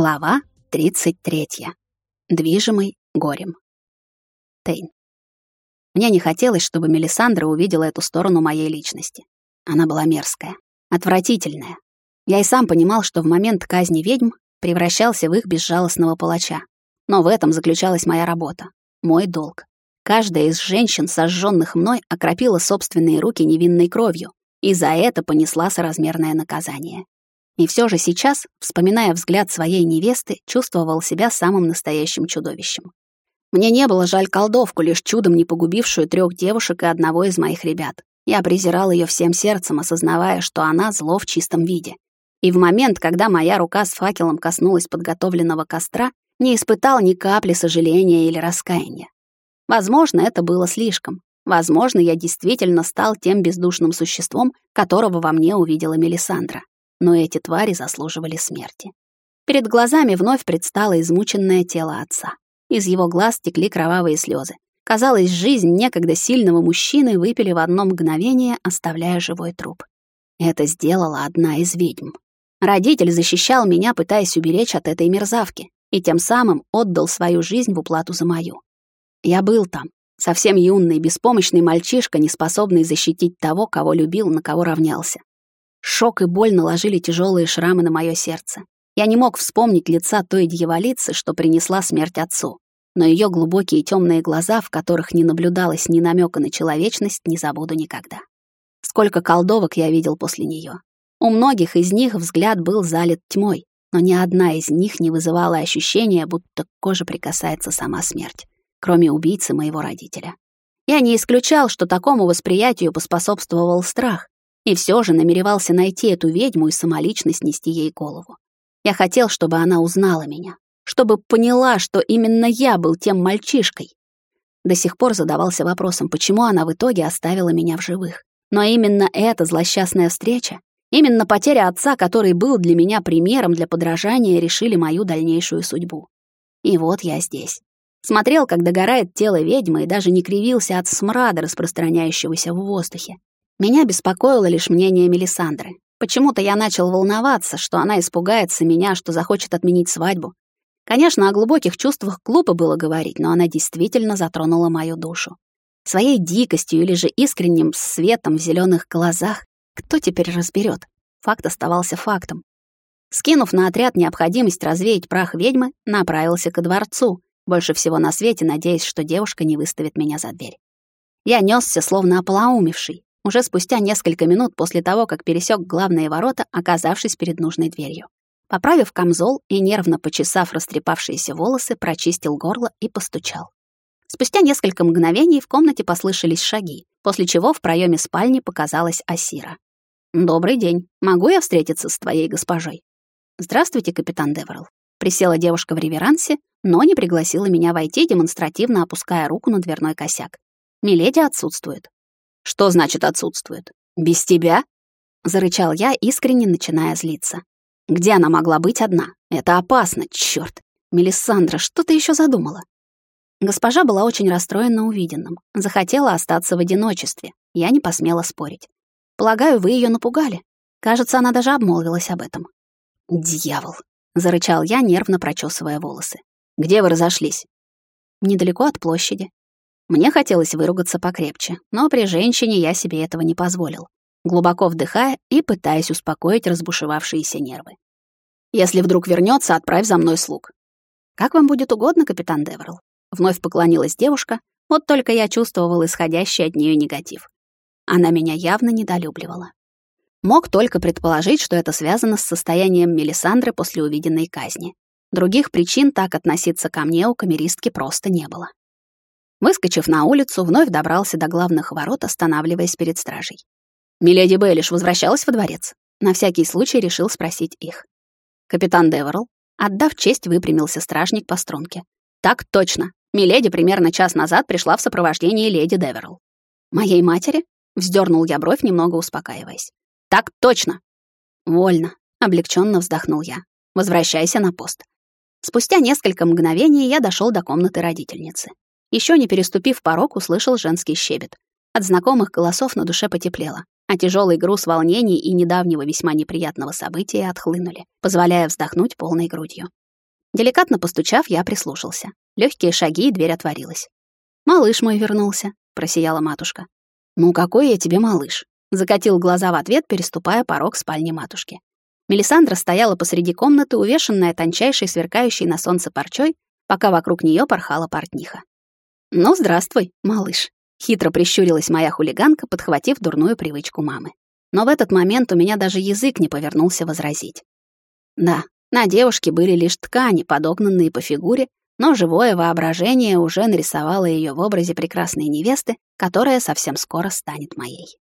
Глава 33. Движимый горем. Тейн. Мне не хотелось, чтобы Мелисандра увидела эту сторону моей личности. Она была мерзкая, отвратительная. Я и сам понимал, что в момент казни ведьм превращался в их безжалостного палача. Но в этом заключалась моя работа, мой долг. Каждая из женщин, сожженных мной, окропила собственные руки невинной кровью, и за это понесла соразмерное наказание. И все же сейчас, вспоминая взгляд своей невесты, чувствовал себя самым настоящим чудовищем. Мне не было жаль колдовку, лишь чудом не погубившую трех девушек и одного из моих ребят. Я презирал ее всем сердцем, осознавая, что она зло в чистом виде. И в момент, когда моя рука с факелом коснулась подготовленного костра, не испытал ни капли сожаления или раскаяния. Возможно, это было слишком. Возможно, я действительно стал тем бездушным существом, которого во мне увидела Мелисандра но эти твари заслуживали смерти. Перед глазами вновь предстало измученное тело отца. Из его глаз текли кровавые слезы. Казалось, жизнь некогда сильного мужчины выпили в одно мгновение, оставляя живой труп. Это сделала одна из ведьм. Родитель защищал меня, пытаясь уберечь от этой мерзавки, и тем самым отдал свою жизнь в уплату за мою. Я был там, совсем юный, беспомощный мальчишка, не способный защитить того, кого любил, на кого равнялся. Шок и боль наложили тяжелые шрамы на мое сердце. Я не мог вспомнить лица той дьяволицы, что принесла смерть отцу. Но ее глубокие темные глаза, в которых не наблюдалось ни намека на человечность, не забуду никогда. Сколько колдовок я видел после нее. У многих из них взгляд был залит тьмой, но ни одна из них не вызывала ощущения, будто к коже прикасается сама смерть, кроме убийцы моего родителя. Я не исключал, что такому восприятию поспособствовал страх, и все же намеревался найти эту ведьму и самолично снести ей голову. Я хотел, чтобы она узнала меня, чтобы поняла, что именно я был тем мальчишкой. До сих пор задавался вопросом, почему она в итоге оставила меня в живых. Но именно эта злосчастная встреча, именно потеря отца, который был для меня примером для подражания, решили мою дальнейшую судьбу. И вот я здесь. Смотрел, как догорает тело ведьмы, и даже не кривился от смрада, распространяющегося в воздухе. Меня беспокоило лишь мнение Мелисандры. Почему-то я начал волноваться, что она испугается меня, что захочет отменить свадьбу. Конечно, о глубоких чувствах глупо было говорить, но она действительно затронула мою душу. Своей дикостью или же искренним светом в зеленых глазах кто теперь разберет? Факт оставался фактом. Скинув на отряд необходимость развеять прах ведьмы, направился ко дворцу, больше всего на свете надеясь, что девушка не выставит меня за дверь. Я несся, словно ополоумевший, уже спустя несколько минут после того, как пересек главные ворота, оказавшись перед нужной дверью. Поправив камзол и нервно почесав растрепавшиеся волосы, прочистил горло и постучал. Спустя несколько мгновений в комнате послышались шаги, после чего в проеме спальни показалась Асира. «Добрый день. Могу я встретиться с твоей госпожой?» «Здравствуйте, капитан Деверл». Присела девушка в реверансе, но не пригласила меня войти, демонстративно опуская руку на дверной косяк. «Миледи отсутствует». Что значит отсутствует? Без тебя? Зарычал я, искренне начиная злиться. Где она могла быть одна? Это опасно, чёрт. Мелисандра, что ты ещё задумала? Госпожа была очень расстроена увиденным. Захотела остаться в одиночестве. Я не посмела спорить. Полагаю, вы её напугали. Кажется, она даже обмолвилась об этом. «Дьявол!» — зарычал я, нервно прочесывая волосы. «Где вы разошлись?» «Недалеко от площади. Мне хотелось выругаться покрепче, но при женщине я себе этого не позволил, глубоко вдыхая и пытаясь успокоить разбушевавшиеся нервы. «Если вдруг вернется, отправь за мной слуг». «Как вам будет угодно, капитан Деверл?» Вновь поклонилась девушка, вот только я чувствовал исходящий от нее негатив. Она меня явно недолюбливала. Мог только предположить, что это связано с состоянием Мелисандры после увиденной казни. Других причин так относиться ко мне у камеристки просто не было. Выскочив на улицу, вновь добрался до главных ворот, останавливаясь перед стражей. «Миледи Бейлиш возвращалась во дворец?» На всякий случай решил спросить их. Капитан Деверл, отдав честь, выпрямился стражник по струнке. «Так точно. Миледи примерно час назад пришла в сопровождении леди Деверл». «Моей матери?» — вздернул я бровь, немного успокаиваясь. «Так точно!» «Вольно», — облегченно вздохнул я. «Возвращайся на пост». Спустя несколько мгновений я дошел до комнаты родительницы. Еще не переступив порог, услышал женский щебет. От знакомых голосов на душе потеплело, а тяжелый груз волнений и недавнего весьма неприятного события отхлынули, позволяя вздохнуть полной грудью. Деликатно постучав, я прислушался. Легкие шаги, и дверь отворилась. «Малыш мой вернулся», — просияла матушка. «Ну какой я тебе малыш?» — закатил глаза в ответ, переступая порог спальни матушки. Мелисандра стояла посреди комнаты, увешанная тончайшей, сверкающей на солнце парчой, пока вокруг нее порхала портниха. «Ну, здравствуй, малыш», — хитро прищурилась моя хулиганка, подхватив дурную привычку мамы. Но в этот момент у меня даже язык не повернулся возразить. Да, на девушке были лишь ткани, подогнанные по фигуре, но живое воображение уже нарисовало ее в образе прекрасной невесты, которая совсем скоро станет моей.